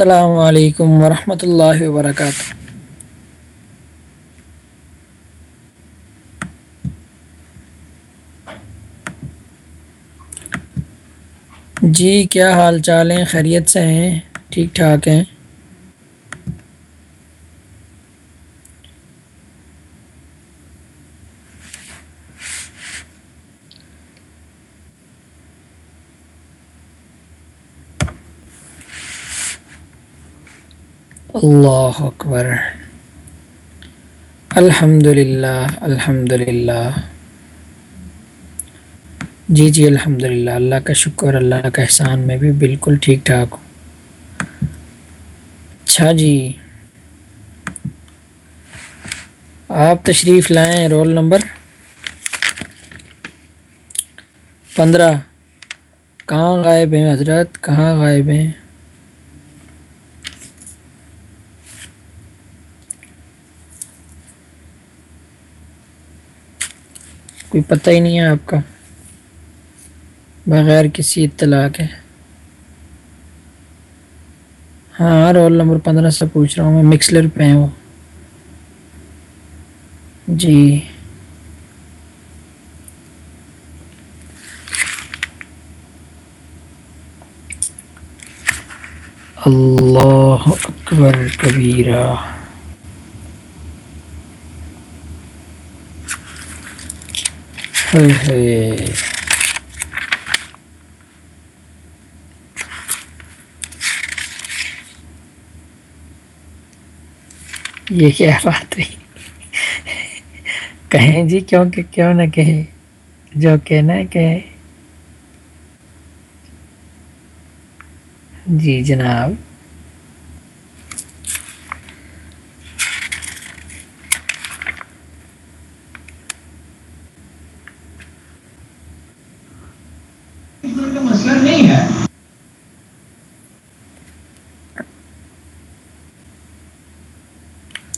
السلام علیکم ورحمۃ اللہ وبرکاتہ۔ جی کیا حال چال ہیں؟ خیریت سے ہیں؟ ٹھیک ٹھاک ہیں؟ اللہ اکبر۔ الحمد للہ الحمد للہ جی جی الحمد للہ اللہ کا شکر، اللہ کا احسان، میں بھی بالکل ٹھیک ٹھاک ہوں۔ اچھا جی۔ آپ تشریف لائیں رول نمبر پندرہ۔ کہاں غائب ہیں حضرت؟ کہاں غائب ہیں؟ کوئی پتہ ہی نہیں ہے آپ کا۔ بغیر کسی اطلاع کے۔ ہاں, ہاں، رول نمبر پندرہ سے پوچھ رہا ہوں میں۔ مکسلر پہ ہیں وہ جی۔ اللہ اکبر کبیرہ۔ یہ کیا بات ہے کہیں جی کیوں کہ کیوں نہ کہے، جو کہنا ہے کہے۔ جی جناب۔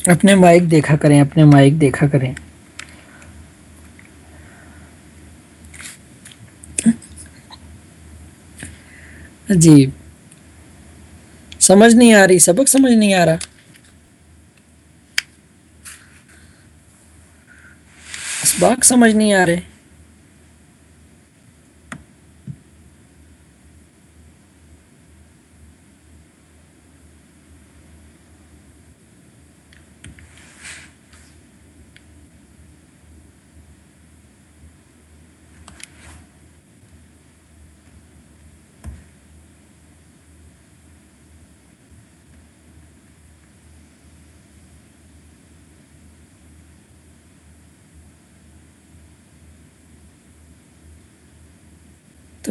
اپنے مائک دیکھا کریں، اپنے مائک دیکھا کریں۔ جی۔ سمجھ نہیں آ رہی، سبق سمجھ نہیں آ رہا۔ اسباق سمجھ نہیں آ رہے۔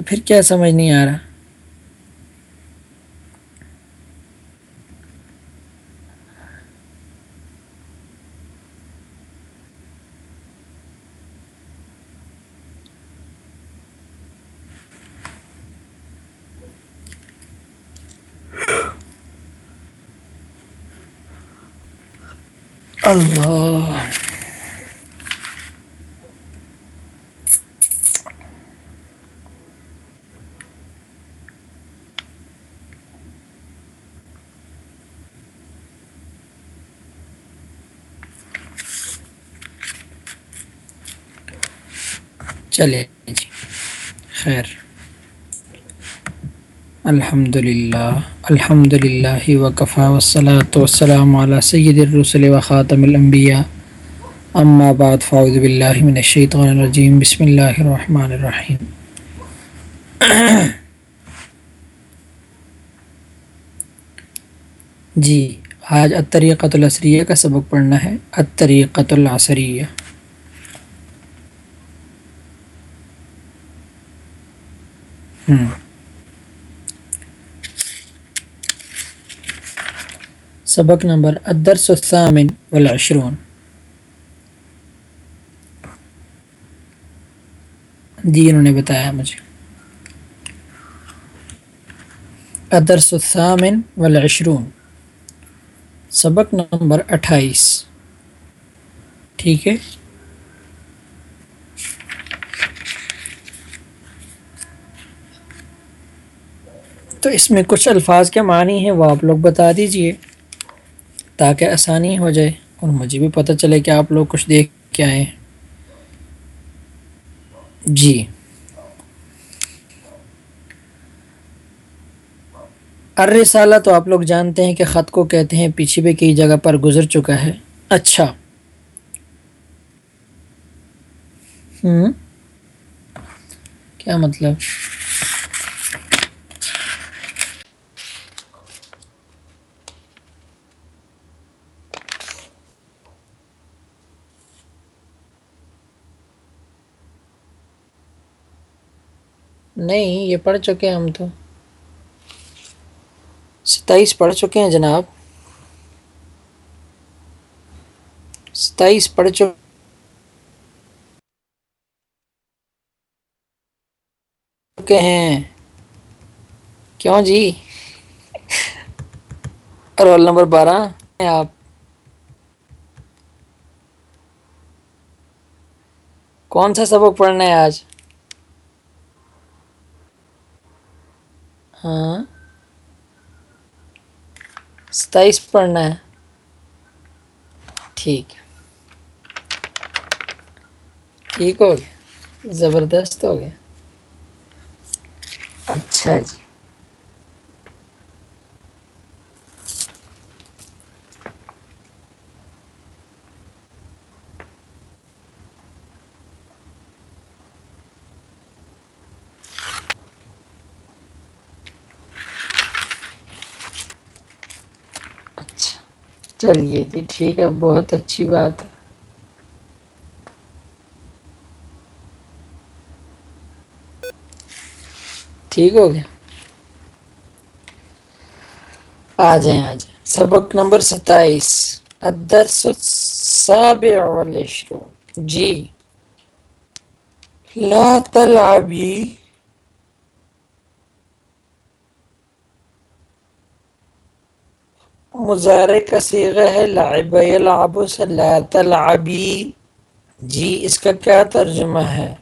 تو پھر کیا سمجھ نہیں آ رہا؟ اللہ۔ چلے جی۔ خیر۔ الحمد للہ الحمد للہ وقفا وسلاۃ وسلام علیہ سید الرسل و خاطم الانبیاء. اما بعد، فاعوذ باللہ من الشیطان الرجیم۔ بسم اللہ الرحمن الرحیم۔ جی آج الطریقۃ العصریہ کا سبق پڑھنا ہے۔ الطریقۃ العصریہ۔ سبق نمبر الدرس الثامن والعشرون۔ جی انہوں نے بتایا مجھے۔ الدرس الثامن والعشرون۔ سبق نمبر اٹھائیس۔ ٹھیک ہے؟ تو اس میں کچھ الفاظ کے معنی ہیں، وہ آپ لوگ بتا دیجیے تاکہ آسانی ہو جائے اور مجھے بھی پتہ چلے کہ آپ لوگ کچھ دیکھ کے آئے جی۔ ارسالہ تو آپ لوگ جانتے ہیں کہ خط کو کہتے ہیں، پیچھے بھی کئی جگہ پر گزر چکا ہے۔ اچھا۔ ہوں۔ کیا مطلب؟ نہیں، یہ پڑھ چکے ہیں ہم تو۔ ستائیس پڑھ چکے ہیں جناب۔ ستائیس پڑھ چکے۔ ہیں۔ کیوں جی؟ رول نمبر بارہ۔ آپ۔ کون سا سبق پڑھنا ہے آج؟ ہاں ستائیس پڑھنا ہے ٹھیک ہے ٹھیک ہو گیا زبردست ہو گیا اچھا جی چلیے جی ٹھیک ہے، بہت اچھی بات ہے۔ ٹھیک ہو گیا۔ آ جائیں آ جائیں۔ سبق نمبر ستائیس۔ الدرس السابع والعشرون۔ جی۔ لا تلعبی مظاہرے کا سیغہ ہے، لعب یلعب لا تلعبی جی اس کا کیا ترجمہ ہے؟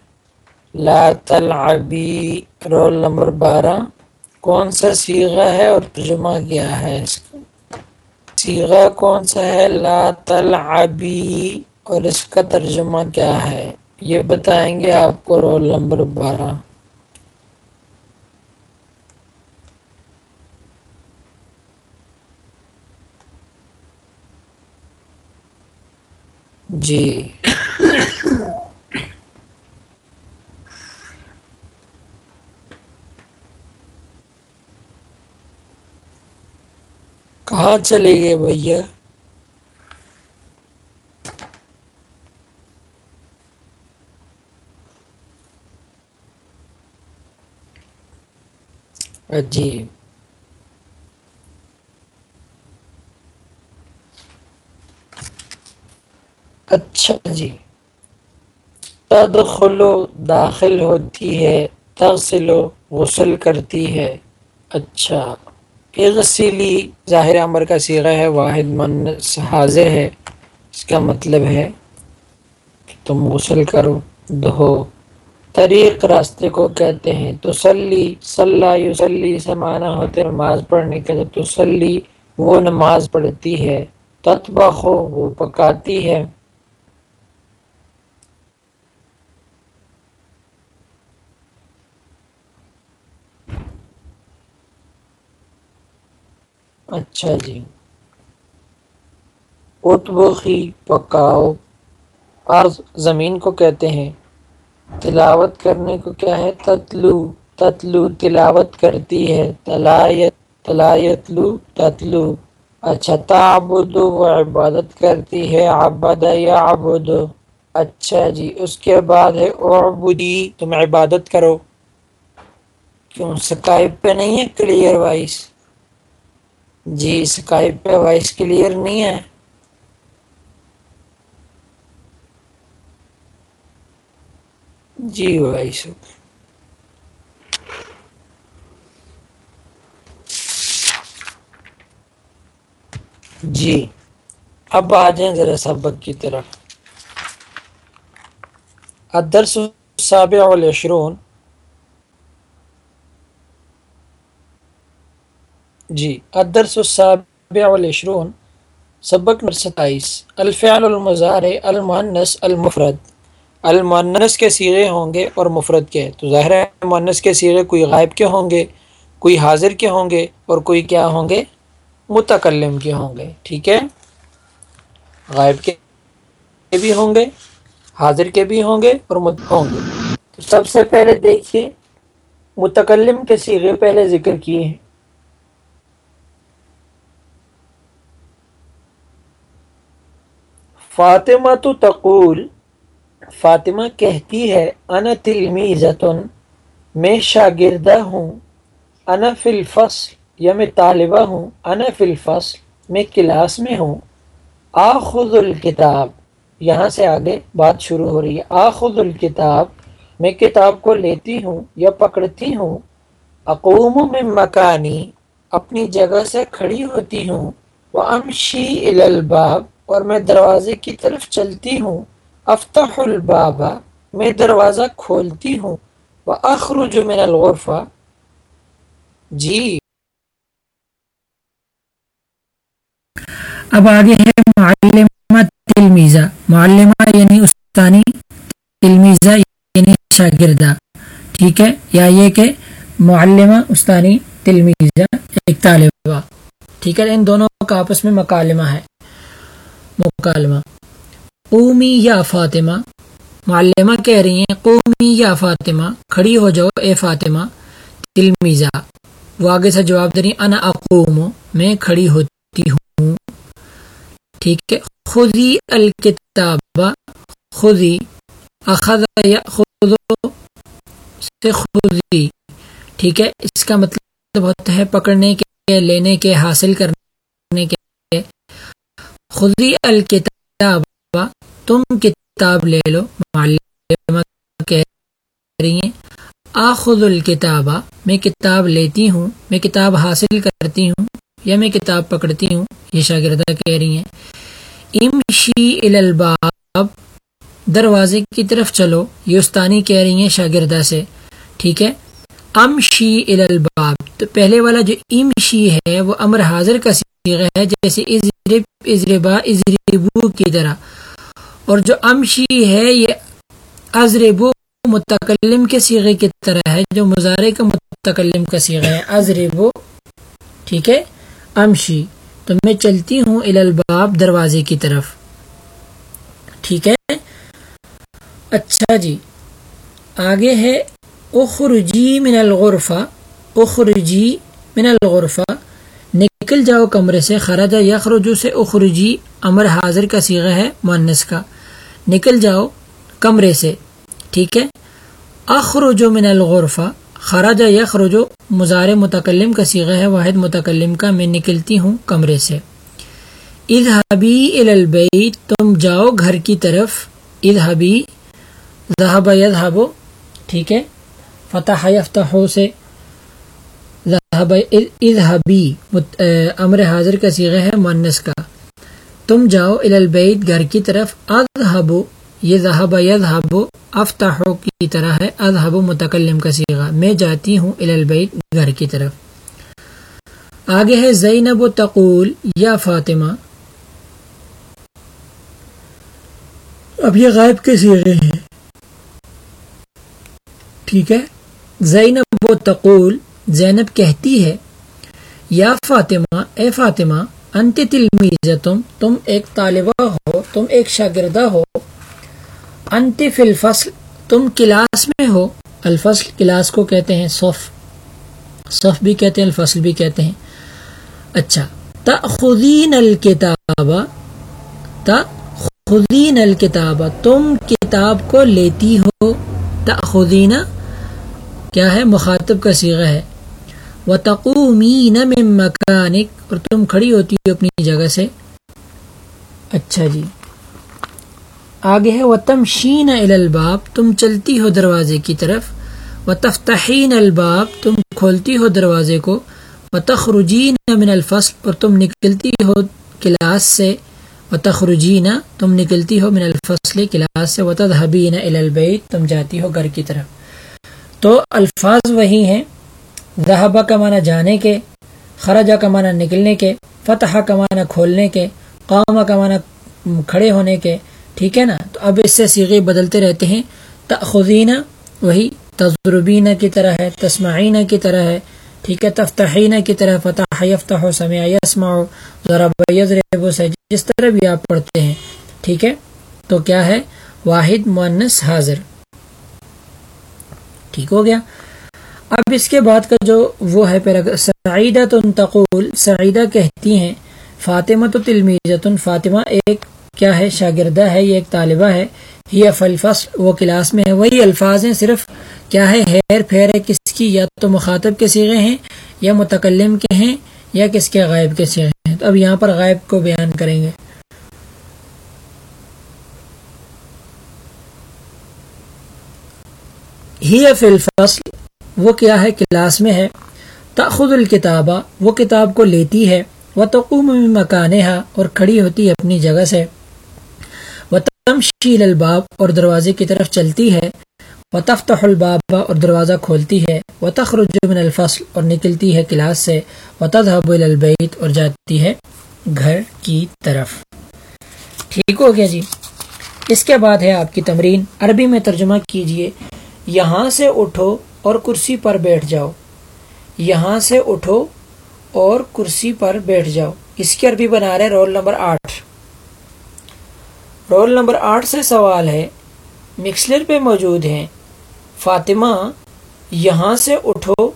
لا تلعبی، رول نمبر بارہ۔ کون سا سیغہ ہے اور ترجمہ کیا ہے اس کا؟ سیغہ کون سا ہے؟ لا تلعبی۔ اور اس کا ترجمہ کیا ہے؟ یہ بتائیں گے آپ کو رول نمبر بارہ۔ جی۔ کہاں چلے گئے بھیا؟ جی۔ اچھا جی۔ تدخلو داخل ہوتی ہے، تغسلو، غسل کرتی ہے۔ اچھا۔ اغسلی، ظاہر عمر کا سیغہ ہے، واحد من حاضر ہے۔ اس کا مطلب ہے کہ تم غسل کرو، دہو۔ طریق راستے کو کہتے ہیں، تسلی، صلاح یوسلی سے معنی ہوتے نماز پڑھنے کے تسلی، وہ نماز پڑھتی ہے۔ تطبخو، وہ پکاتی ہے۔ اچھا جی۔ اتبخی پکاؤ۔ عرض زمین کو کہتے ہیں۔ تلاوت کرنے کو کیا ہے؟ تتلو۔ تتلو تلاوت کرتی ہے۔ تلایت، تلایتلو، تتلو۔ اچھا تعبدو وہ عبادت کرتی ہے۔ عبد یا عبدو اچھا جی اس کے بعد ہے اعبدی۔ تم عبادت کرو۔ کیوں؟ سکائپ پہ نہیں ہے؟ Clear voice. جی اسکائپ پہ وائس کلیئر نہیں ہے۔ جی وائس جی اب آ جائیں ذرا سبق کی طرف۔ الدرس السابع والعشرون۔ جی الدرس السابع والعشرون، سبق نمبر ستائیس، الفعل المزار المعنس المفرد۔ المعنس کے سیغے ہوں گے اور مفرد کے۔ تو ظاہر ہے معنس کے سیغے کوئی غائب کے ہوں گے، کوئی حاضر کے ہوں گے اور کوئی کیا ہوں گے؟ متکلم کے ہوں گے۔ ٹھیک ہے؟ غائب کے بھی ہوں گے، حاضر کے بھی ہوں گے اور ہوں گے۔ تو سب سے پہلے دیکھیے، متکلم کے سیغے پہلے ذکر کیے ہیں۔ فاطمہ تو تقول، فاطمہ کہتی ہے، انا تلمیزتن، میں شاگردہ ہوں، انا فی الفصل، یا میں طالبہ ہوں، انا فی الفصل، میں کلاس میں ہوں، آخذ الکتاب، یہاں سے آگے بات شروع ہو رہی ہے، آخذ الکتاب، میں کتاب کو لیتی ہوں یا پکڑتی ہوں، اقوم میں مکانی، اپنی جگہ سے کھڑی ہوتی ہوں وہ امشی الباب اور میں دروازے کی طرف چلتی ہوں۔ افتح البابا میں دروازہ کھولتی ہوں۔ وہ اخرج من الغرفہ۔ جی۔ اب آگے ہے معلمہ تلمیزہ۔ معلمہ یعنی استانی تلمیزہ یعنی شاگردہ۔ ٹھیک ہے؟ یا یہ کہ معلمہ استانی تلمیزہ، ایک طالبہ۔ ٹھیک ہے؟ ان دونوں کا آپس میں مکالمہ ہے۔ مکالمہ۔ قومی یا فاطمہ۔ معلمہ کہہ رہی ہیں، قومی یا فاطمہ، کھڑی ہو جاؤ اے فاطمہ۔ تلمیزہ وہ آگے سے جواب دے رہی انا اقوم، میں کھڑی ہوتی ہوں۔ ٹھیک ہے۔ خودی الکتاب خودی اخذ سے خودی ٹھیک ہے۔ اس کا مطلب ہوتا ہے پکڑنے کے، لینے کے، حاصل کرنے خودی الکتاب، تم کتاب لے لو کہہ رہی ہیں آخذ الکتابہ میں کتاب لیتی ہوں، میں کتاب حاصل کرتی ہوں، یا میں کتاب پکڑتی ہوں، یہ شاگردہ کہہ رہی ہیں۔ امشی الباب دروازے کی طرف چلو یہ استانی کہہ رہی ہیں شاگردہ سے، ٹھیک ہے؟ ام شی تو پہلے والا جو ام شی ہے، وہ امر حاضر کا ہے جیسے ازرب ازربا ازربو کی طرح۔ اور جو ام شی ہے، یہ ازربو متکلم کے سیغے کی طرح ہے، جو مظاہرے کا متکلم کا سیغہ ہے۔ ازربو ٹھیک ہے؟ امشی تو میں چلتی ہوں الباب دروازے کی طرف۔ ٹھیک ہے؟ اچھا جی۔ آگے ہے، اخرجی من الغرفہ۔ اخرجی من الغرفہ۔ نکل جاؤ کمرے سے خراجہ یخرجو سے اخرجی امر حاضر کا سیغہ ہے مونس کا۔ نکل جاؤ کمرے سے، ٹھیک ہے؟ اخرجو من الغرفہ خراجہ یخرجو مزار متکلم کا سیغہ ہے، واحد متکلم کا، میں نکلتی ہوں کمرے سے۔ اذهبی الالبیت تم جاؤ گھر کی طرف۔ اذهبی، ذهب يذهب ٹھیک ہے؟ فتح یفتحو سے۔ اذهبی امر حاضر کا سیغہ ہے مؤنث کا۔ تم جاؤ الالبیت گھر کی طرف۔ اذهبو یہ ذہب یذہب افتح کی طرح ہے۔ اذهب متکلم کا سیغہ میں جاتی ہوں الالبیت گھر کی طرف۔ آگے ہے زینب تقول یا فاطمہ۔ اب یہ غائب کے سیغے ہیں۔ ٹھیک ہے۔ زینب و تقول زینب کہتی ہے، یا فاطمہ، اے فاطمہ، انت تلمیزتم تم ایک طالبہ ہو، تم ایک شاگردہ ہو۔ انت فی الفصل، تم کلاس میں ہو۔ الفصل کلاس کو کہتے ہیں صف۔ صف بھی کہتے ہیں، الفصل بھی کہتے ہیں۔ اچھا تأخذین الکتاب تأخذین الکتاب تم کتاب کو لیتی ہو۔ تأخذین، کیا ہے؟ مخاطب کا سیغہ ہے۔ وَتَقُومِينَ مِن مَكَانِكَ۔ اور تم کھڑی ہوتی ہو اپنی جگہ سے۔ اچھا جی۔ آگے ہے وتم شین الباب۔ تم چلتی ہو دروازے کی طرف۔ و تفتحین الباب۔ تم کھولتی ہو دروازے کو۔ و تخرجین من الفصل۔ اور تم نکلتی ہو کلاس سے۔ و تخرجین تم نکلتی ہو من الفصل کلاس سے۔ و تدہبین البیت تم جاتی ہو گھر کی طرف۔ تو الفاظ وہی ہیں۔ ذہبہ کا معنی جانے کے خراجہ کا معنی نکلنے کے، فتح کا معنی کھولنے کے قامہ کا معنی کھڑے ہونے کے، ٹھیک ہے نا؟ تو اب اس سے سیغے بدلتے رہتے ہیں۔ تخذینہ وہی تجربینہ کی طرح ہے تسمعینہ کی طرح ہے، ٹھیک ہے؟ تفتحینہ کی طرح فتح یفتح، سمع یسمع، ضرب یضرب سے جس طرح بھی آپ پڑھتے ہیں، ٹھیک ہے؟ تو کیا ہے؟ واحد مؤنث حاضر۔ ٹھیک ہو گیا؟ اب اس کے بعد کا جو وہ ہے پیرا سعیدہ تقول، سعیدہ کہتی ہیں فاطمہ تو تلمیزتن فاطمہ ایک کیا ہے، شاگردہ ہے، یہ ایک طالبہ ہے یہ فصل وہ کلاس میں ہے، وہی الفاظ ہیں، صرف کیا ہے، ہیر پھیر ہے، کس کی، یا تو مخاطب کے سیغے ہیں، یا متکلم کے ہیں، یا کس کے غائب کے سیغے ہیں۔ تو اب یہاں پر غائب کو بیان کریں گے۔ ہی فی الفصل وہ کیا ہے کلاس میں ہے۔ تاخد الکتابہ وہ کتاب کو لیتی ہے۔ وہ توقوم مکانہ اور کھڑی ہوتی ہے اپنی جگہ سے۔ وہ تمشیل الباب اور دروازے کی طرف چلتی ہے۔ وہ تفتح الباب، اور دروازہ کھولتی ہے۔ وہ تخرج من الفصل، اور نکلتی ہے کلاس سے۔ وہ تذهب البیت اور جاتی ہے گھر کی طرف۔ ٹھیک ہو گیا جی۔ اس کے بعد ہے آپ کی تمرین۔ عربی میں ترجمہ کیجیے۔ یہاں سے اٹھو۔ اور کرسی پر بیٹھ جاؤ۔ یہاں سے اٹھو اور کرسی پر بیٹھ جاؤ۔ اس کی عربی بنا رہے رول نمبر آٹھ۔ رول نمبر آٹھ سے سوال ہے، مکسلر پہ موجود ہیں۔ فاطمہ، یہاں سے اٹھو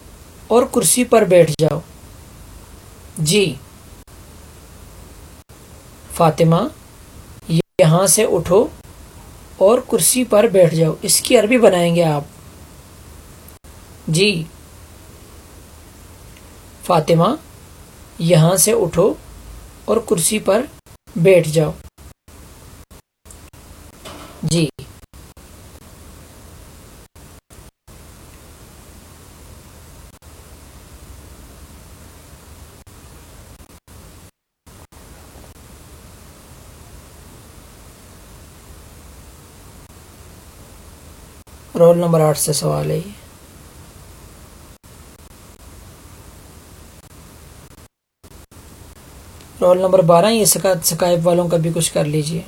اور کرسی پر بیٹھ جاؤ۔ جی۔ فاطمہ، یہاں سے اٹھو اور کرسی پر بیٹھ جاؤ۔ اس کی عربی بنائیں گے آپ۔ جی۔ فاطمہ، یہاں سے اٹھو اور کرسی پر بیٹھ جاؤ۔ جی۔ رول نمبر آٹھ سے سوال ہے رول نمبر بارہ یہ سکائب والوں کا بھی کچھ کر لیجیے۔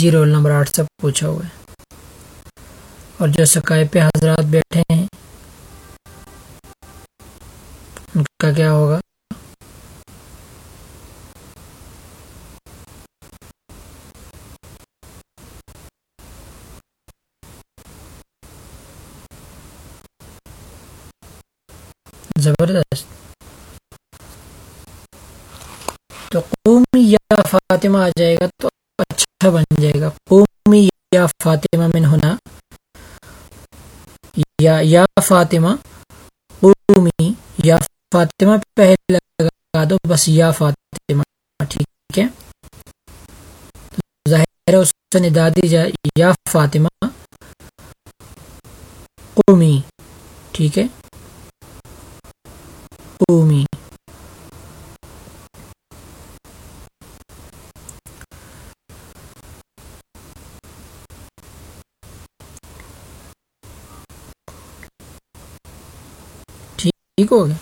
جی رول نمبر آٹھ سے پوچھا ہوا ہے۔ اور جو سکائب پہ حضرات بیٹھے ہیں، ان کا کیا ہوگا زبردست تو قومی یا فاطمہ آ جائے گا تو اچھا بن جائے گا۔ قومی یا فاطمہ من ہونا یا یا فاطمہ، قومی یا فاطمہ پہلے لگا دو، بس یا فاطمہ، ٹھیک ہے۔ ظاہر اس سے ندا دی جائے، یا فاطمہ، قومی، ٹھیک ہے۔ قومی۔ ٹھیک ہو گیا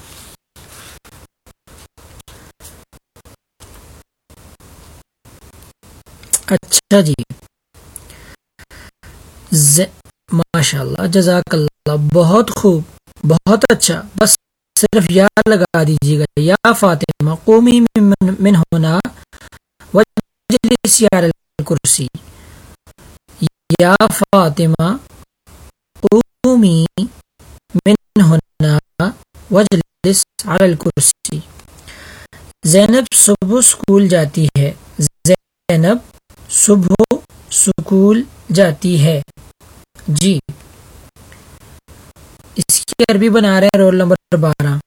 اچھا جی ماشاء اللہ جزاک اللہ بہت خوب بہت اچھا بس صرف یا لگا دیجیے گا یا فاطمہ قومی من ہونا کرسی یا فاطمہ قومی من وجلس علی الکرسی۔ زینب صبح سکول جاتی ہے۔ زینب صبح سکول جاتی ہے۔ جی۔ اس کی عربی بنا رہے ہیں رول نمبر بارہ۔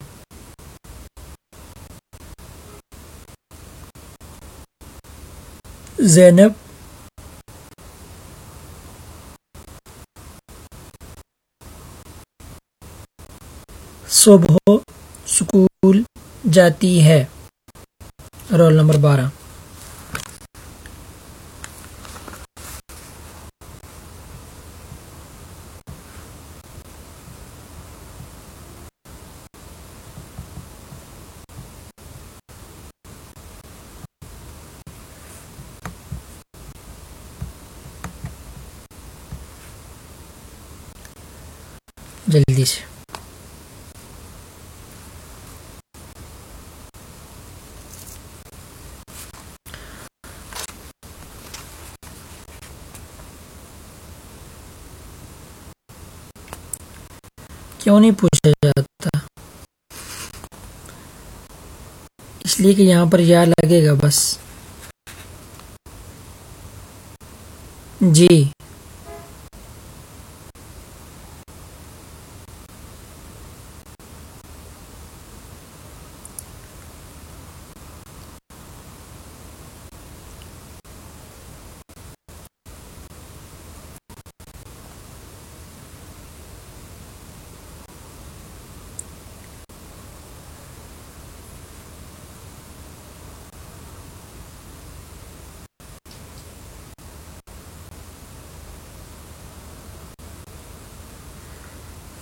زینب صبح سکول جاتی ہے۔ رول نمبر بارہ جلدی سے کیوں نہیں پوچھا جاتا؟ اس لیے کہ یہاں پر یا لگے گا بس۔ جی۔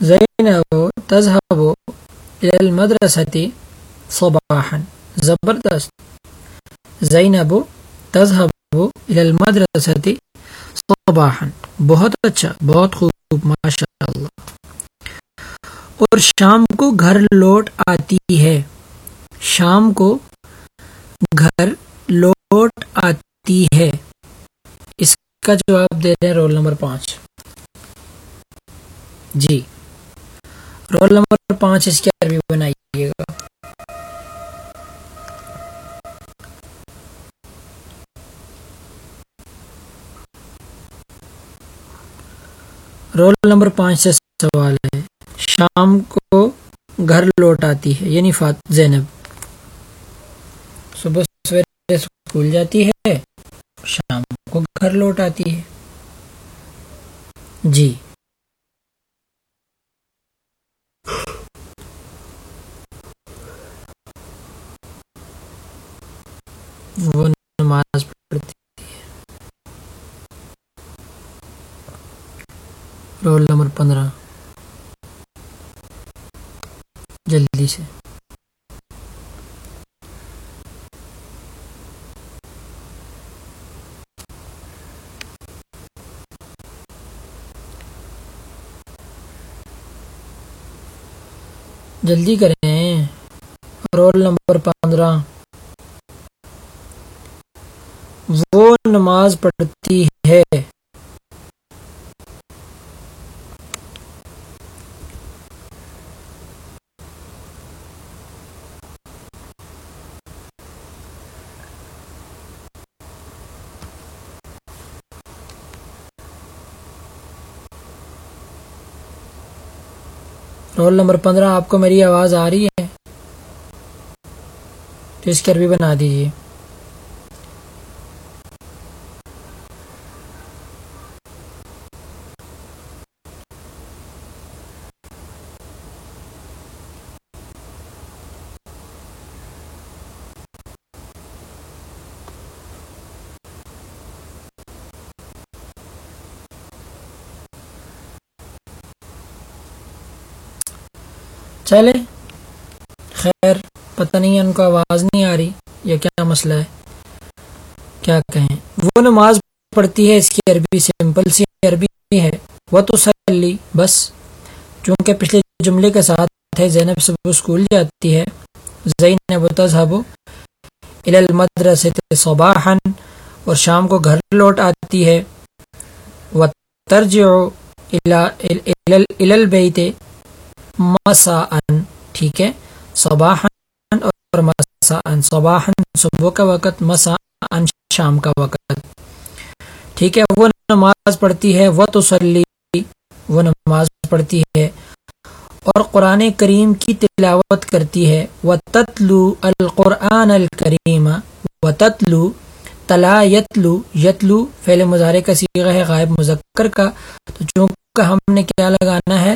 زینب تذهب الى المدرسة صباحا. زبردست. زینب تذهب الى المدرسة صباحا. بہت اچھا. بہت خوب. ماشاء اللہ اور شام کو گھر لوٹ آتی ہے. شام کو گھر لوٹ آتی ہے. اس کا جواب دے رہے ہیں رول نمبر پانچ. جی. رول نمبر پانچ اس کی عربی بنائیے گا۔ رول نمبر پانچ سے سوال ہے۔ شام کو گھر لوٹ آتی ہے یعنی فات زینب۔ صبح سویرے اسکول جاتی ہے، شام کو گھر لوٹ آتی ہے۔ جی۔ وہ نماز پڑھتی ہے۔ رول نمبر پندرہ۔ جلدی سے۔ جلدی کریں۔ رول نمبر پندرہ وہ نماز پڑھتی ہے۔ رول نمبر پندرہ، آپ کو میری آواز آ رہی ہے۔ تو اس کی عربی بنا دیجیے چلے۔ خیر، پتہ نہیں ان کو آواز نہیں آ رہی یا کیا مسئلہ ہے۔ کیا کہیں۔ وہ نماز پڑھتی ہے، اس کی عربی سمپل سی عربی ہے۔ وہ تو سلی بس۔ چونکہ پچھلے جملے کے ساتھ ہے، زینب صبح اسکول جاتی ہے۔ زینب تذهب الى المدرسة صباحا اور شام کو گھر لوٹ آتی ہے۔ وترجع الى الى البيت مسا ٹھیک ہے؟ صباحن اور مسا صباحن صبح کا وقت مسا شام کا وقت۔ ٹھیک ہے؟ وہ نماز پڑھتی ہے وہ تو سلی وہ نماز پڑھتی ہے۔ اور قرآن کریم کی تلاوت کرتی ہے۔ وہ تتلو القرآن الکریم و تتلو تلا یتلو یتلو فعل مظاہرے کا سیغہ ہے، غائب مذکر کا۔ تو چونکہ ہم نے کیا لگانا ہے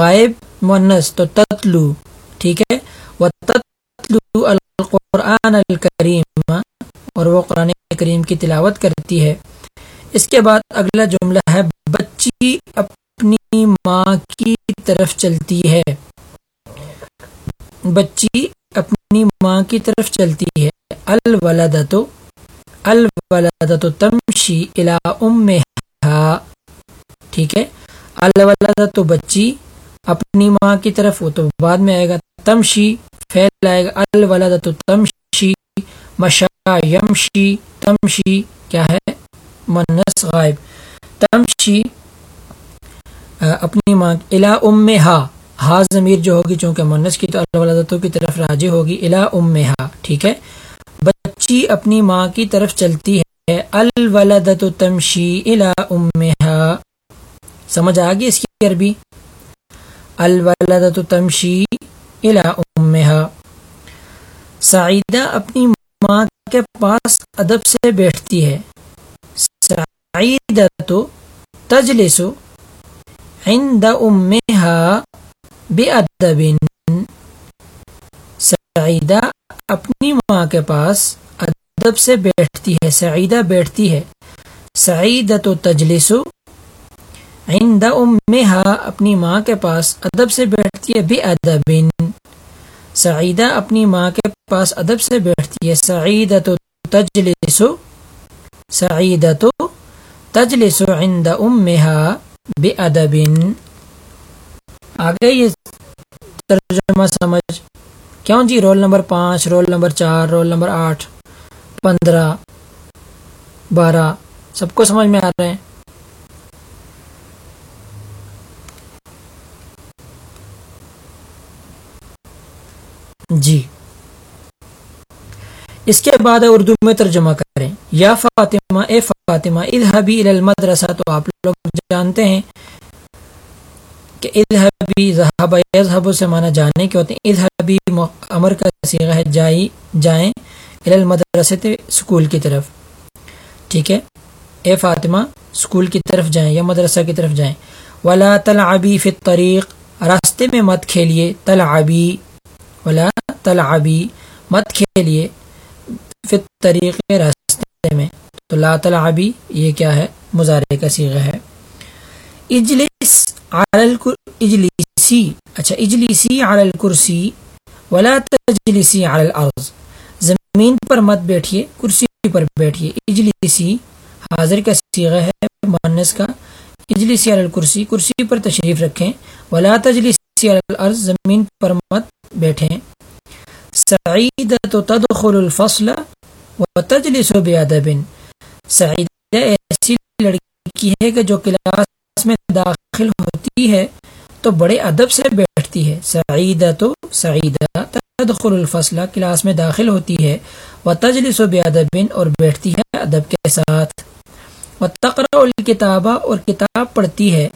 غائب مونس تو تتلو، ٹھیک ہے؟ وہ تتلو القرآن الکریم، اور وہ قرآن کریم کی تلاوت کرتی ہے۔ اس کے بعد اگلا جملہ ہے، بچی اپنی ماں کی طرف چلتی ہے۔ بچی اپنی ماں کی طرف چلتی ہے۔ الولدت الولدت تمشی الى امہا، ٹھیک ہے؟ الولدت بچی اپنی ماں کی طرف وہ تو بعد میں آئے گا۔ تمشی فیل آئے گا۔ الولد تو تمشی مشا یمشی۔ تمشی کیا ہے؟ منس غائب۔ تمشی اپنی ماں۔ الا ام ہا ہا ضمیر جو ہوگی، چونکہ منس کی تو الولدتوں کی طرف راجی ہوگی۔ الا ام ہا ٹھیک ہے؟ بچی اپنی ماں کی طرف چلتی ہے۔ الولدت تمشی الا ام سمجھ آ گئی اس کی عربی؟ الولدت تمشی الا ام سعیدہ اپنی ماں کے پاس ادب سے بیٹھتی ہے۔ سعیدہ تو تجلس عند امها بأدب۔ سعیدہ اپنی ماں کے پاس ادب سے بیٹھتی ہے، سعیدہ بیٹھتی ہے۔ سعیدہ تو تجلس عند امها اپنی ماں کے پاس ادب سے بیٹھتی ہے بأدب سعیدہ اپنی ماں کے پاس ادب سے بیٹھتی ہے۔ سعیدہ تو تجلس۔ سعیدہ تو تجلس عند امها بأدب آگے یہ ترجمہ سمجھ۔ کیوں جی؟ رول نمبر پانچ، رول نمبر چار، رول نمبر آٹھ، پندرہ، بارہ۔ سب کو سمجھ میں آ رہے ہیں؟ جی۔ اس کے بعد اردو میں ترجمہ کریں۔ یا فاطمہ، اے فاطمہ، اذهبی المدرسہ۔ تو آپ لوگ جانتے ہیں کہ اذهبی ذهب يذهب سے معنی جانے کے ہوتے ہیں۔ اذهبی امر کا صیغہ ہے، جائی، جائیں الى المدرسہ سکول کی طرف۔ ٹھیک ہے؟ اے فاطمہ، سکول کی طرف جائیں یا مدرسہ کی طرف جائیں۔ ولا تلعبی فی الطریق راستے میں مت کھیلیے۔ تلعبی ولا تلعبی، مت کھیلیے فی طریقے راستے میں۔ تو لا تلعبی، یہ کیا ہے؟ مظاہرے کا سیغہ ہے۔ اجلس علی اجلیسی اچھا اجلیسی علی الکرسی، ولا تجلسی علی الارض۔ زمین پر مت بیٹھیے، کرسی پر بیٹھیے۔ اجلیسی حاضر کا سیغہ ہے مانس کا۔ اجلیسی علی الکرسی، کرسی پر تشریف رکھیں۔ ولا تجلسی علی الارض، زمین پر مت بیٹھیں۔ سعیدت تدخل الفصل و وتجلس بادب۔ سعیدہ ایسی لڑکی ہے کہ جو کلاس میں داخل ہوتی ہے تو بڑے ادب سے بیٹھتی ہے۔ سعیدہ تو سعیدہ تدخل الفصل، کلاس میں داخل ہوتی ہے۔ وتجلس بادب اور بیٹھتی ہے ادب کے ساتھ۔ وتقرأ الکتابہ اور کتاب پڑھتی ہے۔